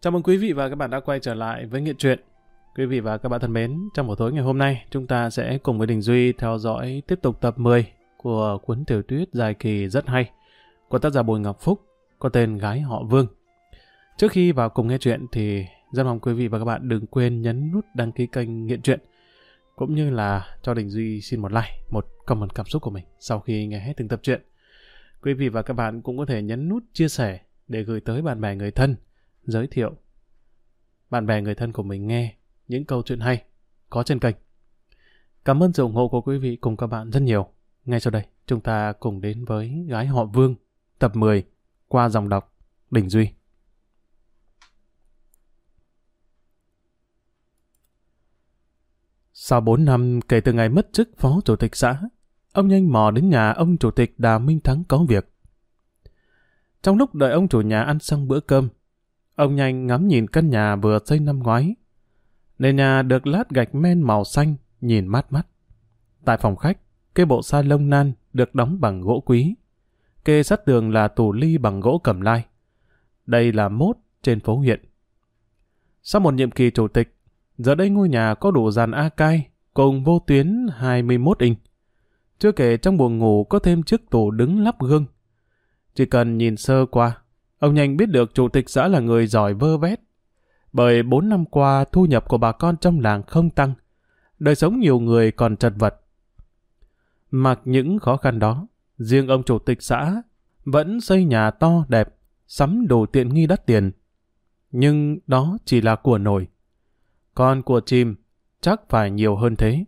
Chào mừng quý vị và các bạn đã quay trở lại với Nghiện truyện. Quý vị và các bạn thân mến, trong buổi tối ngày hôm nay, chúng ta sẽ cùng với Đình Duy theo dõi tiếp tục tập 10 của cuốn tiểu thuyết dài kỳ rất hay của tác giả Bùi Ngọc Phúc có tên Gái họ Vương. Trước khi vào cùng nghe chuyện thì rất mong quý vị và các bạn đừng quên nhấn nút đăng ký kênh Nghiện Truyện cũng như là cho Đình Duy xin một like, một comment cảm xúc của mình sau khi nghe hết từng tập truyện. Quý vị và các bạn cũng có thể nhấn nút chia sẻ để gửi tới bạn bè người thân, giới thiệu bạn bè người thân của mình nghe những câu chuyện hay có trên kênh. Cảm ơn sự ủng hộ của quý vị cùng các bạn rất nhiều. Ngay sau đây, chúng ta cùng đến với Gái họ Vương, tập 10, qua dòng đọc Đình Duy. Sau 4 năm kể từ ngày mất chức phó chủ tịch xã, ông nhanh mò đến nhà ông chủ tịch Đà Minh Thắng có việc. Trong lúc đợi ông chủ nhà ăn xong bữa cơm, ông nhanh ngắm nhìn căn nhà vừa xây năm ngoái. Nền nhà được lát gạch men màu xanh, nhìn mát mắt. Tại phòng khách, cái bộ sa lông nan được đóng bằng gỗ quý. Kê sát tường là tủ ly bằng gỗ cẩm lai. Đây là mốt trên phố huyện. Sau một nhiệm kỳ chủ tịch, giờ đây ngôi nhà có đủ dàn A cai cùng vô tuyến 21 inch. Chưa kể trong buồng ngủ có thêm chiếc tủ đứng lắp gương. Chỉ cần nhìn sơ qua, ông nhanh biết được chủ tịch xã là người giỏi vơ vét. Bởi 4 năm qua thu nhập của bà con trong làng không tăng, đời sống nhiều người còn chật vật. Mặc những khó khăn đó, riêng ông chủ tịch xã vẫn xây nhà to đẹp, sắm đồ tiện nghi đắt tiền. Nhưng đó chỉ là của nổi. Còn của chim chắc phải nhiều hơn thế.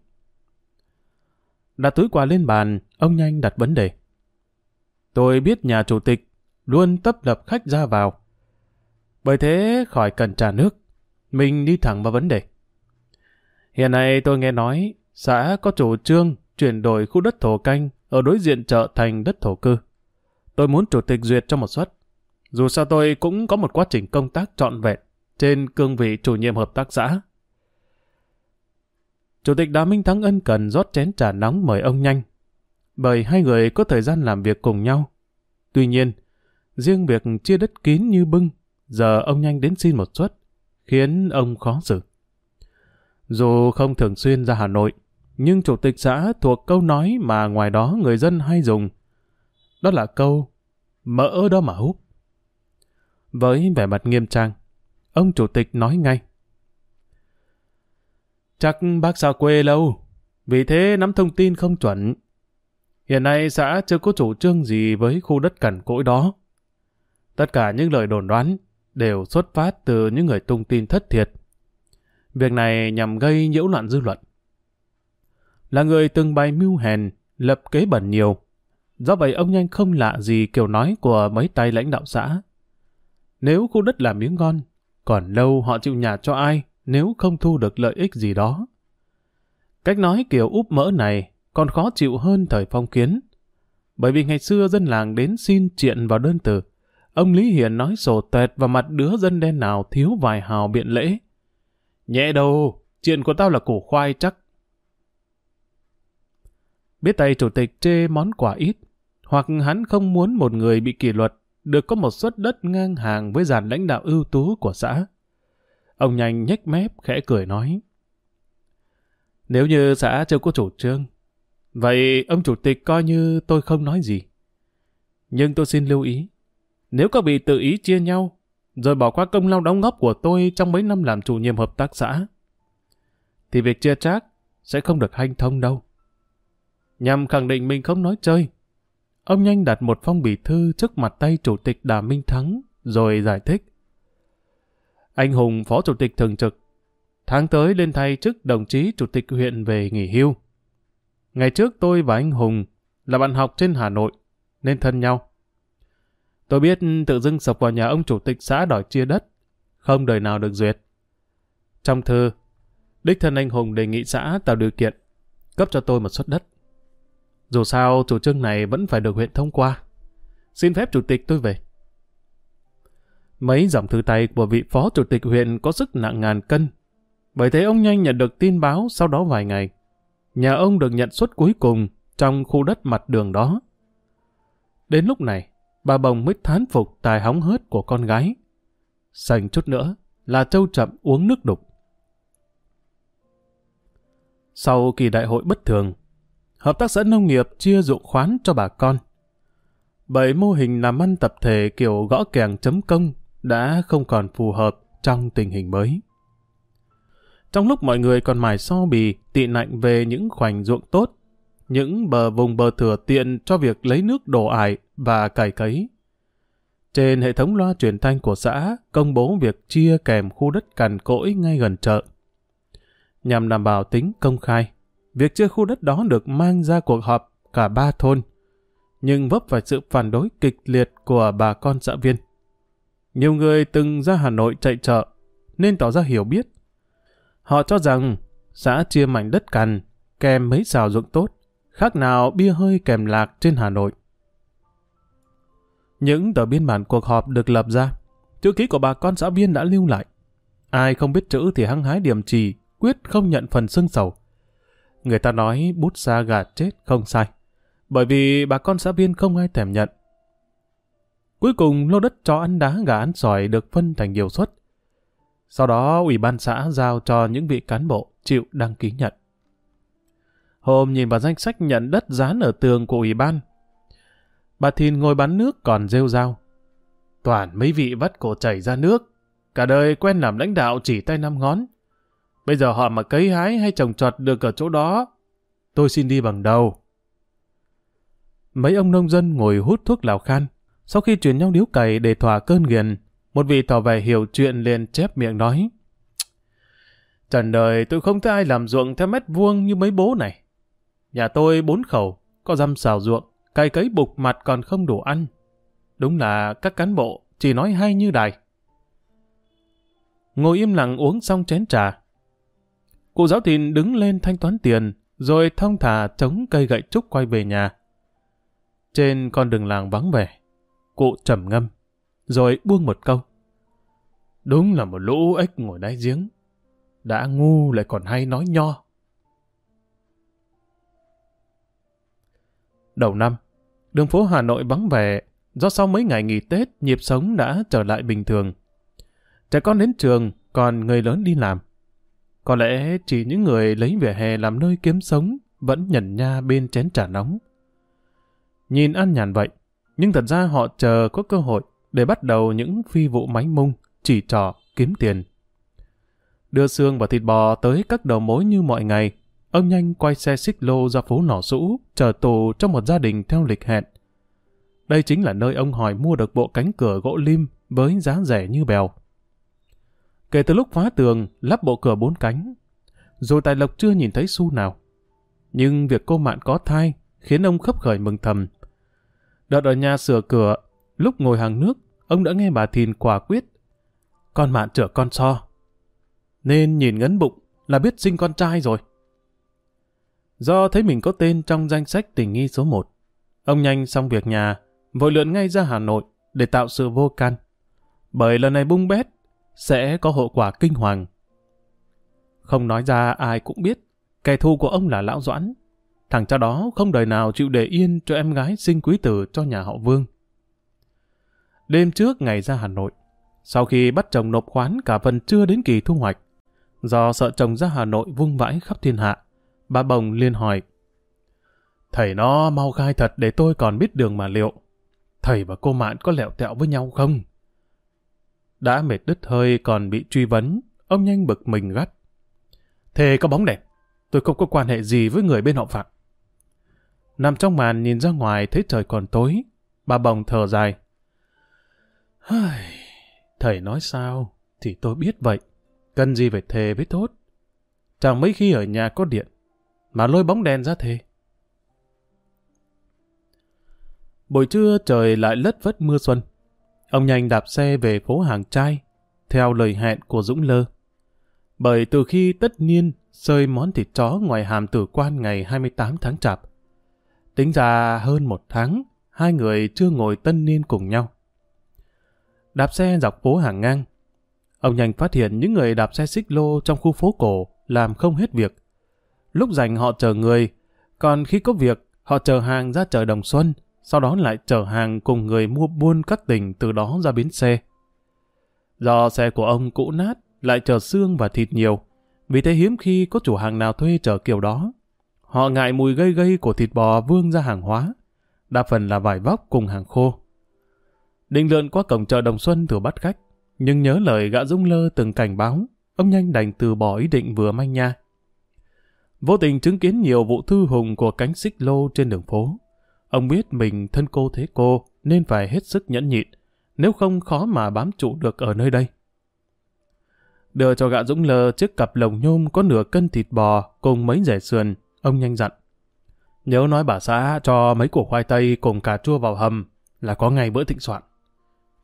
Đặt túi quà lên bàn, ông nhanh đặt vấn đề. Tôi biết nhà chủ tịch luôn tấp lập khách ra vào. Bởi thế khỏi cần trà nước, mình đi thẳng vào vấn đề. Hiện nay tôi nghe nói xã có chủ trương chuyển đổi khu đất thổ canh ở đối diện chợ thành đất thổ cư. Tôi muốn chủ tịch duyệt cho một suất. Dù sao tôi cũng có một quá trình công tác trọn vẹn trên cương vị chủ nhiệm hợp tác xã. Chủ tịch Đà Minh Thắng ân cần rót chén trà nóng mời ông nhanh, bởi hai người có thời gian làm việc cùng nhau. Tuy nhiên, riêng việc chia đất kín như bưng, giờ ông nhanh đến xin một suất, khiến ông khó xử. Dù không thường xuyên ra Hà Nội, nhưng chủ tịch xã thuộc câu nói mà ngoài đó người dân hay dùng. Đó là câu mỡ đó mà hút. Với vẻ mặt nghiêm trang, ông chủ tịch nói ngay. Chắc bác xa quê lâu, vì thế nắm thông tin không chuẩn. Hiện nay xã chưa có chủ trương gì với khu đất cằn cỗi đó. Tất cả những lời đồn đoán đều xuất phát từ những người tung tin thất thiệt. Việc này nhằm gây nhiễu loạn dư luận. Là người từng bày mưu hèn, lập kế bẩn nhiều. Do vậy ông nhanh không lạ gì kiểu nói của mấy tay lãnh đạo xã. Nếu khu đất là miếng ngon, còn lâu họ chịu nhà cho ai nếu không thu được lợi ích gì đó. Cách nói kiểu úp mỡ này còn khó chịu hơn thời phong kiến. Bởi vì ngày xưa dân làng đến xin triện vào đơn từ, ông Lý Hiền nói sổ tẹt vào mặt đứa dân đen nào thiếu vài hào biện lễ. Nhẹ đâu, chuyện của tao là củ khoai chắc. Biết tay chủ tịch chê món quà ít, hoặc hắn không muốn một người bị kỷ luật được có một suất đất ngang hàng với dàn lãnh đạo ưu tú của xã. Ông nhanh nhếch mép khẽ cười nói. Nếu như xã chưa có chủ trương, vậy ông chủ tịch coi như tôi không nói gì. Nhưng tôi xin lưu ý, nếu các vị tự ý chia nhau, rồi bỏ qua công lao đóng góp của tôi trong mấy năm làm chủ nhiệm hợp tác xã, thì việc chia chác sẽ không được hanh thông đâu. Nhằm khẳng định mình không nói chơi, ông nhanh đặt một phong bì thư trước mặt tay chủ tịch Đà Minh Thắng, rồi giải thích. Anh Hùng phó chủ tịch thường trực, tháng tới lên thay chức đồng chí chủ tịch huyện về nghỉ hưu. Ngày trước tôi và anh Hùng là bạn học trên Hà Nội, nên thân nhau. Tôi biết tự dưng sập vào nhà ông chủ tịch xã đòi chia đất, không đời nào được duyệt. Trong thư, đích thân anh Hùng đề nghị xã tạo điều kiện, cấp cho tôi một suất đất. Dù sao, chủ trương này vẫn phải được huyện thông qua. Xin phép chủ tịch tôi về. Mấy dòng thư tay của vị phó chủ tịch huyện có sức nặng ngàn cân. Bởi thế ông nhanh nhận được tin báo sau đó vài ngày. Nhà ông được nhận suất cuối cùng trong khu đất mặt đường đó. Đến lúc này, bà Bồng mới thán phục tài hóng hớt của con gái. Sành chút nữa, là châu chậm uống nước đục. Sau kỳ đại hội bất thường, hợp tác xã nông nghiệp chia dụng khoán cho bà con. Bởi mô hình làm ăn tập thể kiểu gõ kèng chấm công đã không còn phù hợp trong tình hình mới. Trong lúc mọi người còn mải so bì, tị nạnh về những khoảnh ruộng tốt, những bờ vùng bờ thừa tiện cho việc lấy nước đổ ải và cày cấy. Trên hệ thống loa truyền thanh của xã công bố việc chia kèm khu đất cằn cỗi ngay gần chợ. Nhằm đảm bảo tính công khai, việc chia khu đất đó được mang ra cuộc họp cả ba thôn, nhưng vấp phải sự phản đối kịch liệt của bà con xã viên. Nhiều người từng ra Hà Nội chạy chợ, nên tỏ ra hiểu biết. Họ cho rằng xã chia mảnh đất cằn, kèm mấy xào ruộng tốt, khác nào bia hơi kèm lạc trên Hà Nội. Những tờ biên bản cuộc họp được lập ra, chữ ký của bà con xã viên đã lưu lại. Ai không biết chữ thì hăng hái điểm trì, quyết không nhận phần xương sầu. Người ta nói bút xa gà chết không sai, bởi vì bà con xã viên không ai thèm nhận. Cuối cùng lô đất cho ăn đá gà ăn sỏi được phân thành nhiều suất. Sau đó ủy ban xã giao cho những vị cán bộ chịu đăng ký nhận. Hôm nhìn vào danh sách nhận đất dán ở tường của ủy ban, bà Thìn ngồi bán nước còn rêu rao. Toàn mấy vị vắt cổ chảy ra nước, cả đời quen làm lãnh đạo chỉ tay năm ngón. Bây giờ họ mà cấy hái hay trồng trọt được ở chỗ đó, tôi xin đi bằng đầu. Mấy ông nông dân ngồi hút thuốc lào khan, sau khi chuyển nhau điếu cày để thỏa cơn nghiền, một vị tỏ vẻ hiểu chuyện liền chép miệng nói. Trần đời tôi không thấy ai làm ruộng theo mét vuông như mấy bố này. Nhà tôi bốn khẩu, có dăm xào ruộng, cày cấy bục mặt còn không đủ ăn. Đúng là các cán bộ chỉ nói hay như đài. Ngồi im lặng uống xong chén trà. Cụ giáo thìn đứng lên thanh toán tiền, rồi thông thả chống cây gậy trúc quay về nhà. Trên con đường làng vắng vẻ, cụ trầm ngâm, rồi buông một câu. Đúng là một lũ ếch ngồi đáy giếng. Đã ngu lại còn hay nói nho. Đầu năm, đường phố Hà Nội vắng vẻ, do sau mấy ngày nghỉ Tết, nhịp sống đã trở lại bình thường. Trẻ con đến trường, còn người lớn đi làm. Có lẽ chỉ những người lấy vỉa hè làm nơi kiếm sống vẫn nhẩn nha bên chén trà nóng. Nhìn an nhàn vậy, nhưng thật ra họ chờ có cơ hội để bắt đầu những phi vụ máy mung, chỉ trò, kiếm tiền. Đưa xương và thịt bò tới các đầu mối như mọi ngày, ông nhanh quay xe xích lô ra phố nỏ sũ, chờ tù trong một gia đình theo lịch hẹn. Đây chính là nơi ông hỏi mua được bộ cánh cửa gỗ lim với giá rẻ như bèo. Kể từ lúc phá tường, lắp bộ cửa bốn cánh, rồi Tài Lộc chưa nhìn thấy xu nào. Nhưng việc cô Mạn có thai khiến ông khấp khởi mừng thầm. Đợt ở nhà sửa cửa, lúc ngồi hàng nước, ông đã nghe bà Thìn quả quyết. Con Mạn chở con so. Nên nhìn ngấn bụng là biết sinh con trai rồi. Do thấy mình có tên trong danh sách tình nghi số 1, ông nhanh xong việc nhà, vội lượn ngay ra Hà Nội để tạo sự vô can. Bởi lần này bung bét, sẽ có hậu quả kinh hoàng. Không nói ra ai cũng biết, kẻ thù của ông là Lão Doãn. Thằng cha đó không đời nào chịu để yên cho em gái sinh quý tử cho nhà họ Vương. Đêm trước ngày ra Hà Nội, sau khi bắt chồng nộp khoán cả phần chưa đến kỳ thu hoạch, do sợ chồng ra Hà Nội vung vãi khắp thiên hạ, bà Bồng liên hỏi. Thầy nó mau khai thật để tôi còn biết đường mà liệu. Thầy và cô Mạn có lẹo tẹo với nhau không? Đã mệt đứt hơi còn bị truy vấn, ông nhanh bực mình gắt. thề có bóng đèn, tôi không có quan hệ gì với người bên họ Phạm. Nằm trong màn nhìn ra ngoài thấy trời còn tối, bà bồng thở dài. Thầy nói sao, thì tôi biết vậy. Cần gì phải thề với tốt. Chẳng mấy khi ở nhà có điện, mà lôi bóng đèn ra thề. Buổi trưa trời lại lất vất mưa xuân. Ông nhanh đạp xe về phố hàng trai, theo lời hẹn của Dũng Lơ. Bởi từ khi tất niên sơi món thịt chó ngoài hàm tử quan ngày 28 tháng chạp, tính ra hơn một tháng, hai người chưa ngồi tân niên cùng nhau. Đạp xe dọc phố hàng ngang, ông nhanh phát hiện những người đạp xe xích lô trong khu phố cổ làm không hết việc. Lúc rảnh họ chờ người, còn khi có việc, họ chờ hàng ra chợ Đồng Xuân, sau đó lại chở hàng cùng người mua buôn các tỉnh từ đó ra bến xe. Do xe của ông cũ nát, lại chở xương và thịt nhiều. Vì thế hiếm khi có chủ hàng nào thuê chở kiểu đó. Họ ngại mùi gây gây của thịt bò vương ra hàng hóa. Đa phần là vải vóc cùng hàng khô. Định lượn qua cổng chợ Đồng Xuân thử bắt khách. Nhưng nhớ lời gã Dung Lơ từng cảnh báo, ông nhanh đành từ bỏ ý định vừa manh nha. Vô tình chứng kiến nhiều vụ thư hùng của cánh xích lô trên đường phố. Ông biết mình thân cô thế cô nên phải hết sức nhẫn nhịn, nếu không khó mà bám trụ được ở nơi đây. Đưa cho gã Dũng Lơ chiếc cặp lồng nhôm có nửa cân thịt bò cùng mấy rẻ sườn, ông nhanh dặn. Nhớ nói bà xã cho mấy củ khoai tây cùng cà chua vào hầm là có ngày bữa thịnh soạn.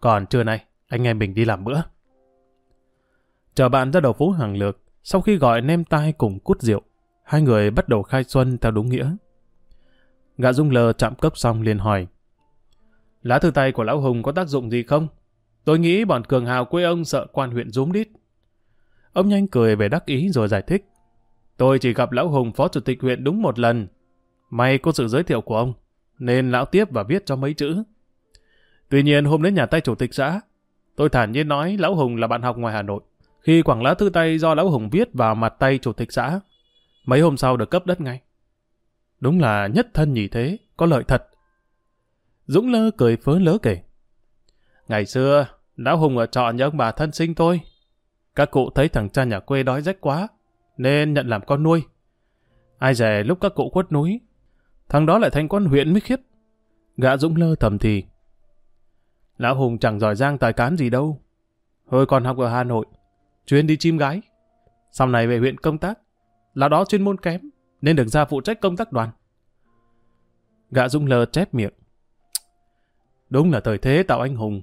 Còn trưa nay, anh em mình đi làm bữa. Chờ bạn ra đầu phố hàng lược, sau khi gọi nem tai cùng cút rượu, hai người bắt đầu khai xuân theo đúng nghĩa. Gã Dung lờ chạm cốc xong liền hỏi. Lá thư tay của Lão Hùng có tác dụng gì không? Tôi nghĩ bọn cường hào quê ông sợ quan huyện rúm đít. Ông nhanh cười về đắc ý rồi giải thích. Tôi chỉ gặp Lão Hùng phó chủ tịch huyện đúng một lần. May có sự giới thiệu của ông, nên Lão tiếp và viết cho mấy chữ. Tuy nhiên hôm đến nhà tay chủ tịch xã, tôi thản nhiên nói Lão Hùng là bạn học ngoài Hà Nội. Khi quảng lá thư tay do Lão Hùng viết vào mặt tay chủ tịch xã, mấy hôm sau được cấp đất ngay. Đúng là nhất thân nhị thế, có lợi thật. Dũng lơ cười phớ lớ kể. Ngày xưa, Lão Hùng ở trọ nhà ông bà thân sinh tôi. Các cụ thấy thằng cha nhà quê đói rách quá, nên nhận làm con nuôi. Ai dè lúc các cụ khuất núi, thằng đó lại thành con huyện mới khiếp. Gã Dũng lơ thầm thì. Lão Hùng chẳng giỏi giang tài cán gì đâu. Hồi còn học ở Hà Nội, chuyên đi chim gái. Sau này về huyện công tác, là đó chuyên môn kém, nên được ra phụ trách công tác đoàn. Gã Dung lờ chép miệng. Đúng là thời thế tạo anh hùng.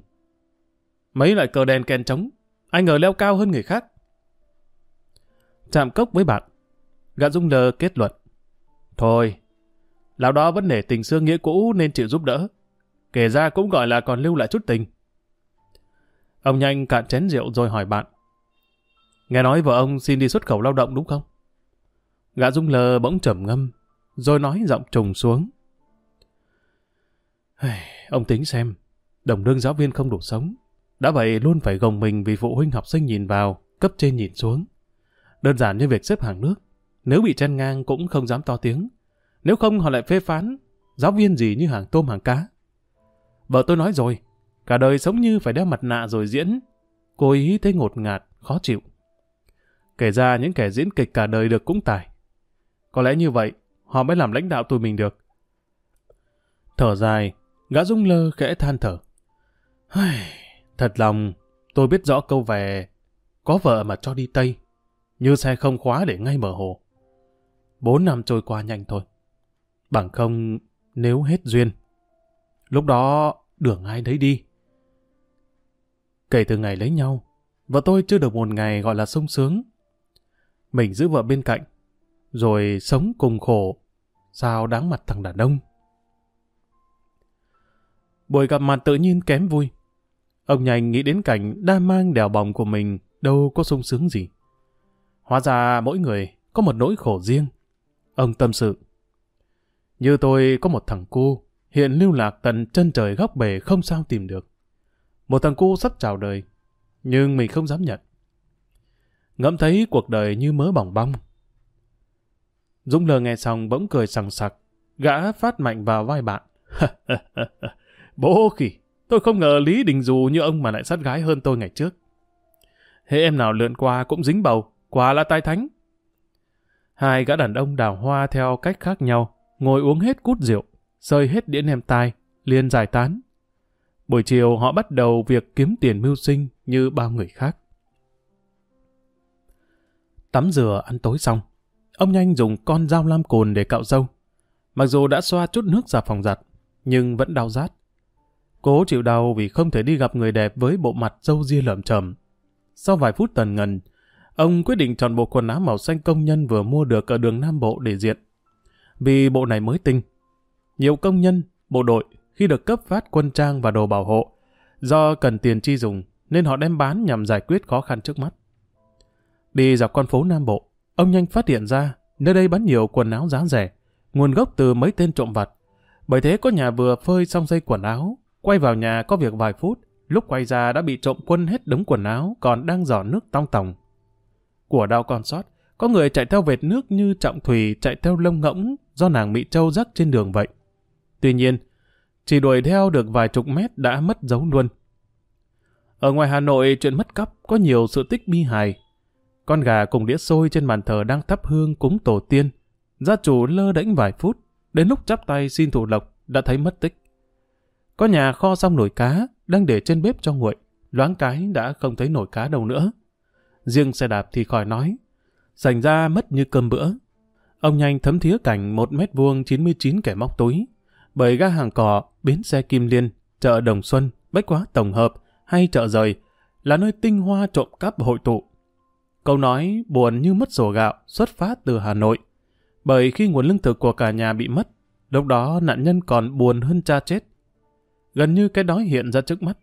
Mấy loại cờ đèn kèn trống, anh ngờ leo cao hơn người khác. Chạm cốc với bạn, gã Dung lờ kết luận. Thôi, lão đó vẫn để tình xưa nghĩa cũ nên chịu giúp đỡ. Kể ra cũng gọi là còn lưu lại chút tình. Ông nhanh cạn chén rượu rồi hỏi bạn. Nghe nói vợ ông xin đi xuất khẩu lao động đúng không? Gã Dung lờ bỗng trầm ngâm, rồi nói giọng trùng xuống. Ông tính xem, đồng đương giáo viên không đủ sống. Đã vậy luôn phải gồng mình vì phụ huynh học sinh nhìn vào, cấp trên nhìn xuống. Đơn giản như việc xếp hàng nước. Nếu bị chen ngang cũng không dám to tiếng. Nếu không họ lại phê phán, giáo viên gì như hàng tôm hàng cá. Vợ tôi nói rồi, cả đời sống như phải đeo mặt nạ rồi diễn. Cô ý thấy ngột ngạt, khó chịu. Kể ra những kẻ diễn kịch cả đời được cũng tài. Có lẽ như vậy, họ mới làm lãnh đạo tụi mình được. Thở dài, Gã rung Lơ khẽ than thở. Thật lòng, tôi biết rõ câu về có vợ mà cho đi Tây, như xe không khóa để ngay mở hồ. Bốn năm trôi qua nhanh thôi. Bằng không, nếu hết duyên, lúc đó đường ai đấy đi. Kể từ ngày lấy nhau, vợ tôi chưa được một ngày gọi là sung sướng. Mình giữ vợ bên cạnh, rồi sống cùng khổ, sao đáng mặt thằng đàn ông. Buổi gặp mặt tự nhiên kém vui. Ông nhanh nghĩ đến cảnh đa mang đèo bòng của mình đâu có sung sướng gì. Hóa ra mỗi người có một nỗi khổ riêng. Ông tâm sự. Như tôi có một thằng cu, hiện lưu lạc tận chân trời góc bể không sao tìm được. Một thằng cu sắp chào đời, nhưng mình không dám nhận. Ngẫm thấy cuộc đời như mớ bỏng bong. Dũng lờ nghe xong bỗng cười sằng sặc, gã phát mạnh vào vai bạn. Bố khỉ, tôi không ngờ Lý Đình Dù như ông mà lại sát gái hơn tôi ngày trước. Hễ em nào lượn qua cũng dính bầu, quả là tai thánh. Hai gã đàn ông đào hoa theo cách khác nhau, ngồi uống hết cút rượu, rơi hết đĩa nem tai, liền giải tán. Buổi chiều họ bắt đầu việc kiếm tiền mưu sinh như bao người khác. Tắm rửa ăn tối xong, ông nhanh dùng con dao lam cồn để cạo râu. Mặc dù đã xoa chút nước ra phòng giặt, nhưng vẫn đau rát. Cố chịu đau vì không thể đi gặp người đẹp với bộ mặt dâu ria lởm chởm. Sau vài phút tần ngần, ông quyết định chọn bộ quần áo màu xanh công nhân vừa mua được ở đường Nam Bộ để diện. Vì bộ này mới tinh. Nhiều công nhân, bộ đội khi được cấp phát quân trang và đồ bảo hộ, do cần tiền chi dùng nên họ đem bán nhằm giải quyết khó khăn trước mắt. Đi dọc con phố Nam Bộ, ông nhanh phát hiện ra nơi đây bán nhiều quần áo giá rẻ, nguồn gốc từ mấy tên trộm vặt. Bởi thế có nhà vừa phơi xong dây quần áo, Quay vào nhà có việc vài phút, Lúc quay ra đã bị trộm quân hết đống quần áo, còn đang giỏ nước tong tòng. Của đau còn sót, có người chạy theo vệt nước như trọng thủy chạy theo lông ngỗng do nàng Mỹ Châu rắc trên đường vậy. Tuy nhiên, chỉ đuổi theo được vài chục mét đã mất dấu luôn. Ở ngoài Hà Nội, chuyện mất cắp có nhiều sự tích bi hài. Con gà cùng đĩa xôi trên bàn thờ đang thắp hương cúng tổ tiên. Gia chủ lơ đễnh vài phút, đến lúc chắp tay xin thủ lộc đã thấy mất tích. Có nhà kho xong nồi cá, đang để trên bếp cho nguội, loáng cái đã không thấy nồi cá đâu nữa. Riêng xe đạp thì khỏi nói, sành ra mất như cơm bữa. Ông nhanh thấm thía cảnh một mét vuông 99 kẻ móc túi, bởi ga hàng cỏ, bến xe Kim Liên, chợ Đồng Xuân, Bách Quá Tổng Hợp hay chợ rời là nơi tinh hoa trộm cắp hội tụ. Câu nói buồn như mất sổ gạo xuất phát từ Hà Nội. Bởi khi nguồn lương thực của cả nhà bị mất, lúc đó nạn nhân còn buồn hơn cha chết. Gần như cái đói hiện ra trước mắt.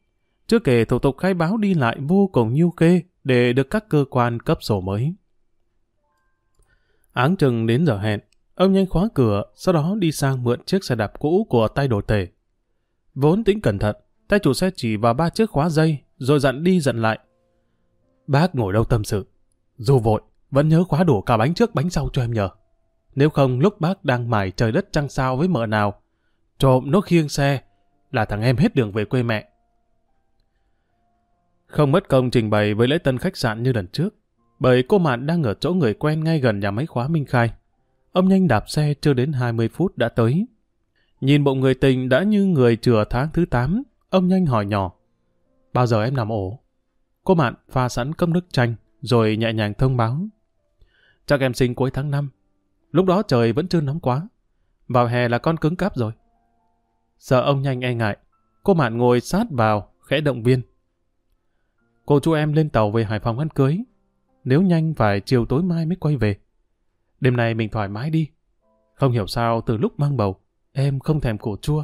Chưa kể thủ tục khai báo đi lại vô cùng nhiêu kê để được các cơ quan cấp sổ mới. Áng chừng đến giờ hẹn, ông nhanh khóa cửa, sau đó đi sang mượn chiếc xe đạp cũ của tay đồ tể. Vốn tính cẩn thận, tay chủ xe chỉ vào ba chiếc khóa dây, rồi dặn đi dặn lại. Bác ngồi đâu tâm sự. Dù vội, vẫn nhớ khóa đủ cả bánh trước bánh sau cho em nhờ. Nếu không lúc bác đang mải trời đất trăng sao với mợ nào, trộm nó khiêng xe, là thằng em hết đường về quê mẹ. Không mất công trình bày với lễ tân khách sạn như lần trước, bởi cô Mạn đang ở chỗ người quen ngay gần nhà máy khóa Minh Khai. Ông nhanh đạp xe chưa đến 20 phút đã tới. Nhìn bộ người tình đã như người chừa tháng thứ 8, ông nhanh hỏi nhỏ. Bao giờ em nằm ổ? Cô Mạn pha sẵn cốc nước chanh, rồi nhẹ nhàng thông báo. Chắc em sinh cuối tháng 5. Lúc đó trời vẫn chưa nóng quá. Vào hè là con cứng cáp rồi. Sợ ông nhanh e ngại, cô Mạn ngồi sát vào, khẽ động viên. Cô chú em lên tàu về Hải Phòng ăn cưới. Nếu nhanh phải chiều tối mai mới quay về. Đêm nay mình thoải mái đi. Không hiểu sao từ lúc mang bầu, em không thèm cổ chua,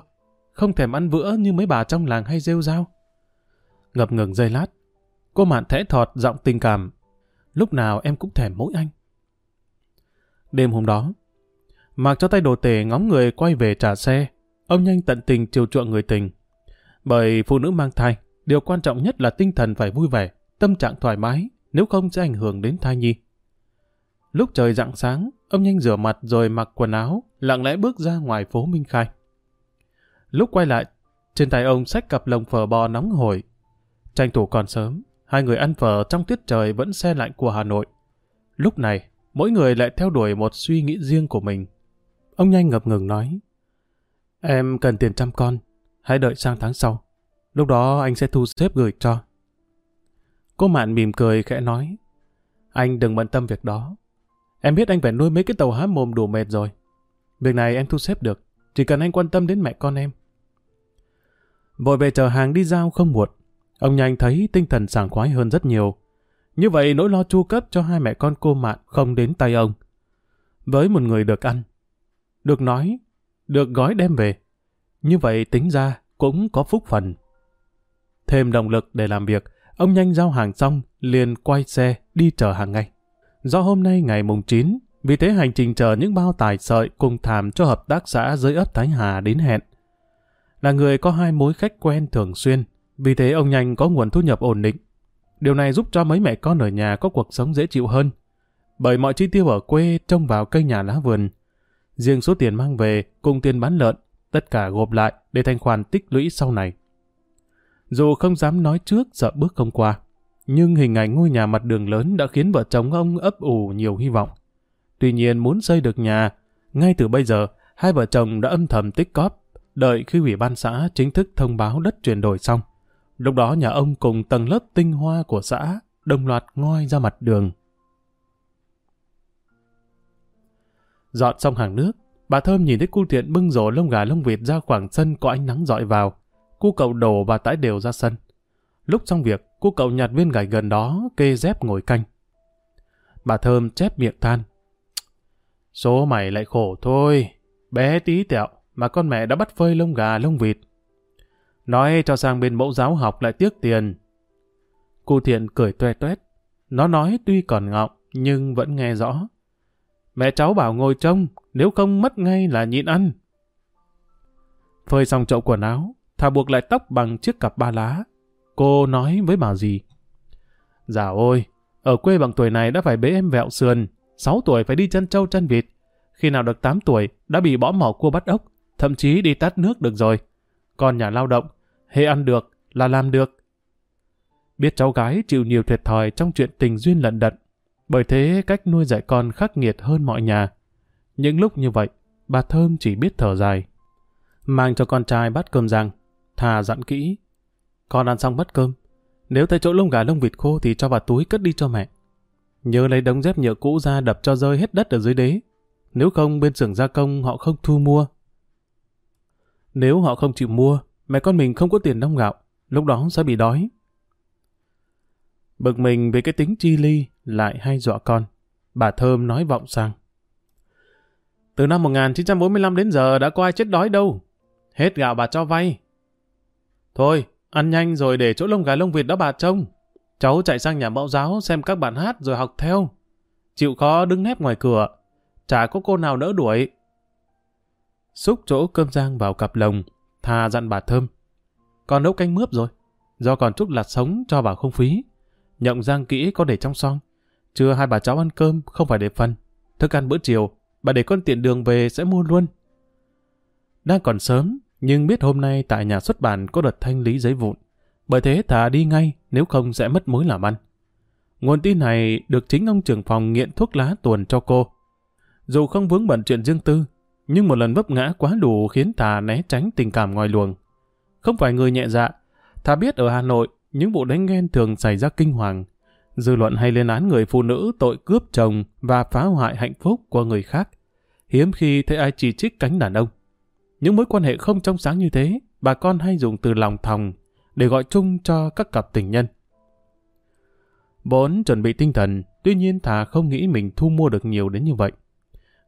không thèm ăn vữa như mấy bà trong làng hay rêu rao. Ngập ngừng giây lát, cô Mạn thẽ thọt giọng tình cảm. Lúc nào em cũng thèm mỗi anh. Đêm hôm đó, mặc cho tay đồ tể ngóng người quay về trả xe, Ông nhanh tận tình chiều chuộng người tình. Bởi phụ nữ mang thai, điều quan trọng nhất là tinh thần phải vui vẻ, tâm trạng thoải mái, nếu không sẽ ảnh hưởng đến thai nhi. Lúc trời rạng sáng, ông nhanh rửa mặt rồi mặc quần áo, lặng lẽ bước ra ngoài phố Minh Khai. Lúc quay lại, trên tay ông xách cặp lồng phở bò nóng hổi. Tranh thủ còn sớm, hai người ăn phở trong tiết trời vẫn xe lạnh của Hà Nội. Lúc này, mỗi người lại theo đuổi một suy nghĩ riêng của mình. Ông nhanh ngập ngừng nói, Em cần tiền chăm con, hãy đợi sang tháng sau. Lúc đó anh sẽ thu xếp gửi cho. Cô Mạn mỉm cười khẽ nói, anh đừng bận tâm việc đó. Em biết anh phải nuôi mấy cái tàu há mồm đủ mệt rồi. Việc này em thu xếp được, chỉ cần anh quan tâm đến mẹ con em. Vội về chờ hàng đi giao không muộn, ông nhanh thấy tinh thần sảng khoái hơn rất nhiều. Như vậy nỗi lo chu cấp cho hai mẹ con cô Mạn không đến tay ông. Với một người được ăn, được nói, được gói đem về. Như vậy tính ra cũng có phúc phần. Thêm động lực để làm việc, ông nhanh giao hàng xong, liền quay xe đi chờ hàng ngay. Do hôm nay ngày mùng 9, vì thế hành trình chờ những bao tài sợi cùng thảm cho hợp tác xã dưới ấp Thái Hà đến hẹn. Là người có hai mối khách quen thường xuyên, vì thế ông nhanh có nguồn thu nhập ổn định. Điều này giúp cho mấy mẹ con ở nhà có cuộc sống dễ chịu hơn. Bởi mọi chi tiêu ở quê trông vào cây nhà lá vườn, Riêng số tiền mang về cùng tiền bán lợn, tất cả gộp lại để thành khoản tích lũy sau này. Dù không dám nói trước sợ bước không qua, nhưng hình ảnh ngôi nhà mặt đường lớn đã khiến vợ chồng ông ấp ủ nhiều hy vọng. Tuy nhiên muốn xây được nhà, ngay từ bây giờ, hai vợ chồng đã âm thầm tích cóp, đợi khi ủy ban xã chính thức thông báo đất chuyển đổi xong. Lúc đó nhà ông cùng tầng lớp tinh hoa của xã đồng loạt ngoi ra mặt đường. Dọn xong hàng nước, bà Thơm nhìn thấy cu thiện bưng rổ lông gà lông vịt ra khoảng sân có ánh nắng dọi vào. Cu cậu đổ và tải đều ra sân. Lúc xong việc, cu cậu nhặt viên gạch gần đó, kê dép ngồi canh. Bà Thơm chép miệng than. Số mày lại khổ thôi, bé tí tẹo, mà con mẹ đã bắt phơi lông gà lông vịt. Nói cho sang bên mẫu giáo học lại tiếc tiền. Cô thiện cười toe toét. Nó nói tuy còn ngọng, nhưng vẫn nghe rõ. Mẹ cháu bảo ngồi trông, nếu không mất ngay là nhịn ăn. Phơi xong chậu quần áo, thả buộc lại tóc bằng chiếc cặp ba lá. cô nói với bà gì. Dạ ôi, ở quê bằng tuổi này đã phải bế em vẹo sườn, 6 tuổi phải đi chân trâu chân vịt. Khi nào được 8 tuổi đã bị bỏ mỏ cua bắt ốc, thậm chí đi tát nước được rồi. Còn nhà lao động, hệ ăn được là làm được. Biết cháu gái chịu nhiều thiệt thòi trong chuyện tình duyên lận đận, bởi thế cách nuôi dạy con khắc nghiệt hơn mọi nhà. Những lúc như vậy, bà Thơm chỉ biết thở dài. Mang cho con trai bát cơm rang, thà dặn kỹ. Con ăn xong bát cơm, nếu thấy chỗ lông gà lông vịt khô thì cho vào túi cất đi cho mẹ. Nhớ lấy đống dép nhựa cũ ra đập cho rơi hết đất ở dưới đế. Nếu không bên xưởng gia công họ không thu mua. Nếu họ không chịu mua, mẹ con mình không có tiền đông gạo, lúc đó sẽ bị đói. Bực mình về cái tính chi ly, lại hay dọa con. Bà Thơm nói vọng sang. Từ năm 1945 đến giờ đã có ai chết đói đâu. Hết gạo bà cho vay. Thôi, ăn nhanh rồi để chỗ lông gà lông vịt đó bà trông. Cháu chạy sang nhà mẫu giáo xem các bạn hát rồi học theo. Chịu khó đứng nép ngoài cửa. Chả có cô nào đỡ đuổi. Xúc chỗ cơm rang vào cặp lồng, thà dặn bà Thơm. con nấu canh mướp rồi. Do còn chút lạt sống cho bà không phí. Nhộng rang kỹ có để trong xong. Trưa hai bà cháu ăn cơm không phải để phân. Thức ăn bữa chiều, bà để con tiện đường về sẽ mua luôn. Đang còn sớm, nhưng biết hôm nay tại nhà xuất bản có đợt thanh lý giấy vụn. Bởi thế thà đi ngay, nếu không sẽ mất mối làm ăn. Nguồn tin này được chính ông trưởng phòng nghiện thuốc lá tuần cho cô. Dù không vướng bận chuyện riêng tư, nhưng một lần vấp ngã quá đủ khiến Thà né tránh tình cảm ngoài luồng. Không phải người nhẹ dạ, Thà biết ở Hà Nội, những vụ đánh ghen thường xảy ra kinh hoàng. Dư luận hay lên án người phụ nữ tội cướp chồng và phá hoại hạnh phúc của người khác. Hiếm khi thấy ai chỉ trích cánh đàn ông. Những mối quan hệ không trong sáng như thế, bà con hay dùng từ lòng thòng để gọi chung cho các cặp tình nhân. Bốn chuẩn bị tinh thần, tuy nhiên Thà không nghĩ mình thu mua được nhiều đến như vậy.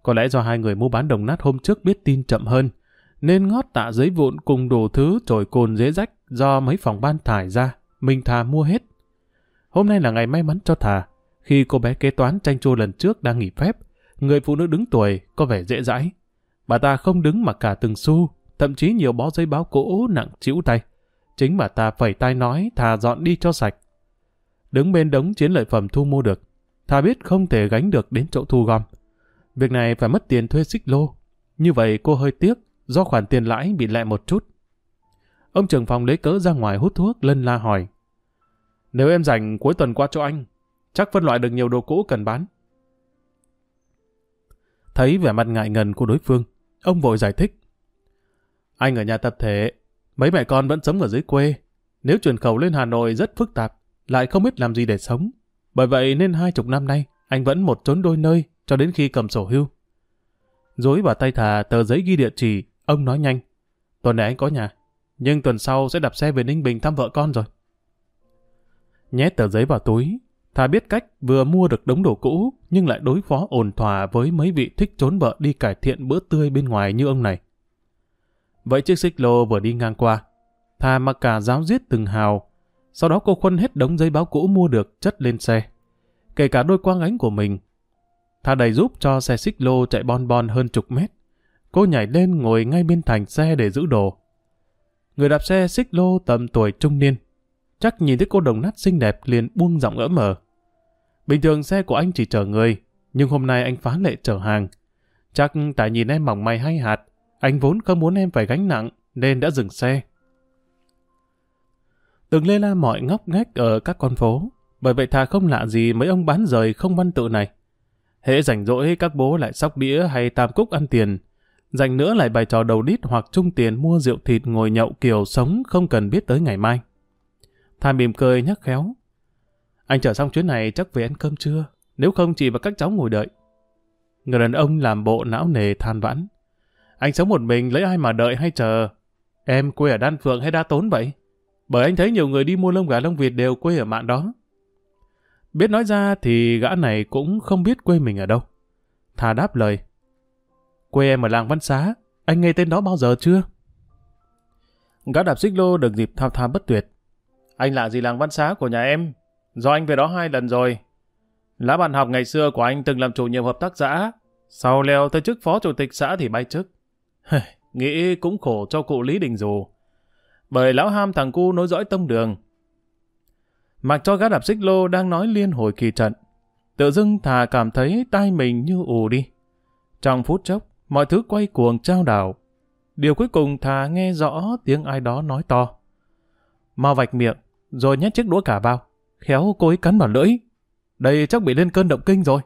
Có lẽ do hai người mua bán đồng nát hôm trước biết tin chậm hơn, nên ngót tạ giấy vụn cùng đồ thứ trồi cồn dễ rách do mấy phòng ban thải ra, mình Thà mua hết. Hôm nay là ngày may mắn cho Thà, khi cô bé kế toán tranh chua lần trước đang nghỉ phép, người phụ nữ đứng tuổi có vẻ dễ dãi. Bà ta không đứng mà cả từng xu, thậm chí nhiều bó giấy báo cũ nặng chịu tay. Chính bà ta phẩy tay nói thà dọn đi cho sạch. Đứng bên đống chiến lợi phẩm thu mua được, thà biết không thể gánh được đến chỗ thu gom. Việc này phải mất tiền thuê xích lô. Như vậy cô hơi tiếc, do khoản tiền lãi bị lẹ một chút. Ông trưởng phòng lấy cớ ra ngoài hút thuốc lân la hỏi. Nếu em dành cuối tuần qua cho anh, chắc phân loại được nhiều đồ cũ cần bán. Thấy vẻ mặt ngại ngần của đối phương, ông vội giải thích. Anh ở nhà tập thể, mấy mẹ con vẫn sống ở dưới quê. Nếu chuyển khẩu lên Hà Nội rất phức tạp, lại không biết làm gì để sống. Bởi vậy nên hai chục năm nay, anh vẫn một trốn đôi nơi cho đến khi cầm sổ hưu. Dối vào tay thà tờ giấy ghi địa chỉ, ông nói nhanh. Tuần này anh có nhà, nhưng tuần sau sẽ đạp xe về Ninh Bình thăm vợ con rồi. Nhét tờ giấy vào túi, thà biết cách vừa mua được đống đồ cũ nhưng lại đối phó ổn thỏa với mấy vị thích trốn vợ đi cải thiện bữa tươi bên ngoài như ông này. Vậy chiếc xích lô vừa đi ngang qua, thà mặc cả giáo giết từng hào, sau đó cô khuân hết đống giấy báo cũ mua được chất lên xe. Kể cả đôi quang ánh của mình, Thà đầy giúp cho xe xích lô chạy bon bon hơn chục mét. Cô nhảy lên ngồi ngay bên thành xe để giữ đồ. Người đạp xe xích lô tầm tuổi trung niên. Chắc nhìn thấy cô đồng nát xinh đẹp liền buông giọng ỡ mở. Bình thường xe của anh chỉ chở người, nhưng hôm nay anh phá lệ chở hàng. Chắc tại nhìn em mỏng mày hay hạt, anh vốn không muốn em phải gánh nặng, nên đã dừng xe. Từng lê la mọi ngóc ngách ở các con phố, bởi vậy thà không lạ gì mấy ông bán rời không văn tự này. Hễ rảnh rỗi các bố lại sóc đĩa hay tam cúc ăn tiền. Dành nữa lại bài trò đầu đít hoặc chung tiền mua rượu thịt ngồi nhậu kiểu sống không cần biết tới ngày mai. Tha mỉm cười nhắc khéo. Anh trở xong chuyến này chắc về ăn cơm trưa, nếu không chị và các cháu ngồi đợi. Người đàn ông làm bộ não nề than vãn. Anh sống một mình lấy ai mà đợi hay chờ? Em quê ở Đan Phượng hay Đa Tốn vậy? Bởi anh thấy nhiều người đi mua lông gà lông vịt đều quê ở mạng đó. Biết nói ra thì gã này cũng không biết quê mình ở đâu. Thà đáp lời. Quê em ở làng Văn Xá, anh nghe tên đó bao giờ chưa? Gã đạp xích lô được dịp thao thao bất tuyệt. Anh lạ gì làng Văn Xá của nhà em? Do anh về đó hai lần rồi. Lá bạn học ngày xưa của anh từng làm chủ nhiệm hợp tác xã. Sau leo tới chức phó chủ tịch xã thì bay chức. Nghĩ cũng khổ cho cụ Lý Đình Dù. Bởi lão ham thằng cu nối dõi tông đường. Mặc cho gã đạp xích lô đang nói liên hồi kỳ trận. Tự dưng thà cảm thấy tai mình như ù đi. Trong phút chốc, mọi thứ quay cuồng trao đảo. Điều cuối cùng thà nghe rõ tiếng ai đó nói to. Mau vạch miệng, rồi nhét chiếc đũa cả vào. Khéo cô ấy cắn vào lưỡi. Đây chắc bị lên cơn động kinh rồi.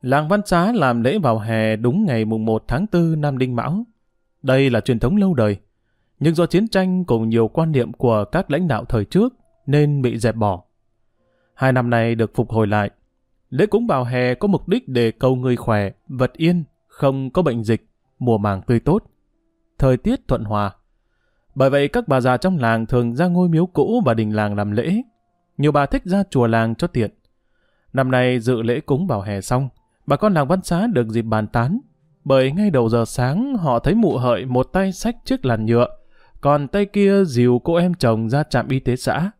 Làng Văn Xá làm lễ vào hè đúng ngày mùng 1 tháng 4 năm Đinh Mão. Đây là truyền thống lâu đời, nhưng do chiến tranh cùng nhiều quan niệm của các lãnh đạo thời trước nên bị dẹp bỏ. Hai năm nay được phục hồi lại. Lễ cúng bào hè có mục đích để cầu người khỏe, vật yên, không có bệnh dịch, mùa màng tươi tốt, thời tiết thuận hòa. Bởi vậy các bà già trong làng thường ra ngôi miếu cũ và đình làng làm lễ. Nhiều bà thích ra chùa làng cho tiện. Năm nay dự lễ cúng bào hè xong, bà con làng Văn Xá được dịp bàn tán. Bởi ngay đầu giờ sáng họ thấy mụ hợi một tay sách chiếc làn nhựa, còn tay kia dìu cô em chồng ra trạm y tế xã.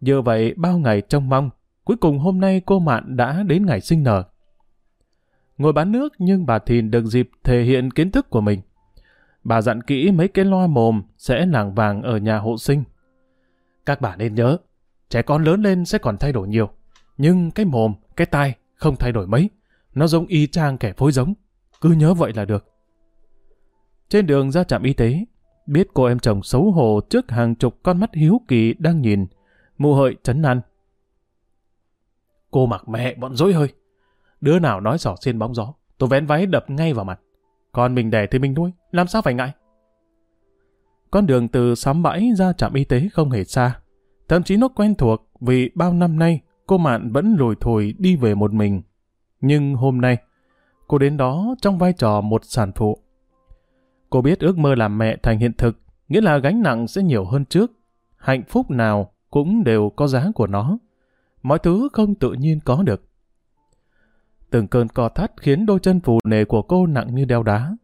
Như vậy bao ngày trông mong, cuối cùng hôm nay cô Mạn đã đến ngày sinh nở. Ngồi bán nước nhưng bà Thìn được dịp thể hiện kiến thức của mình. Bà dặn kỹ mấy cái loa mồm sẽ làng vàng ở nhà hộ sinh. Các bà nên nhớ, trẻ con lớn lên sẽ còn thay đổi nhiều. Nhưng cái mồm, cái tai không thay đổi mấy. Nó giống y chang kẻ phối giống. Cứ nhớ vậy là được. Trên đường ra trạm y tế, biết cô em chồng xấu hổ trước hàng chục con mắt hiếu kỳ đang nhìn, mụ hợi chấn an. Cô mặc mẹ bọn dối hơi. Đứa nào nói sỏ xiên bóng gió, tôi vén váy đập ngay vào mặt. Con mình đẻ thì mình nuôi, làm sao phải ngại? Con đường từ xóm bãi ra trạm y tế không hề xa. Thậm chí nó quen thuộc vì bao năm nay cô Mạn vẫn lùi thổi đi về một mình. Nhưng hôm nay, cô đến đó trong vai trò một sản phụ. Cô biết ước mơ làm mẹ thành hiện thực, nghĩa là gánh nặng sẽ nhiều hơn trước. Hạnh phúc nào cũng đều có giá của nó. Mọi thứ không tự nhiên có được. Từng cơn co thắt khiến đôi chân phù nề của cô nặng như đeo đá.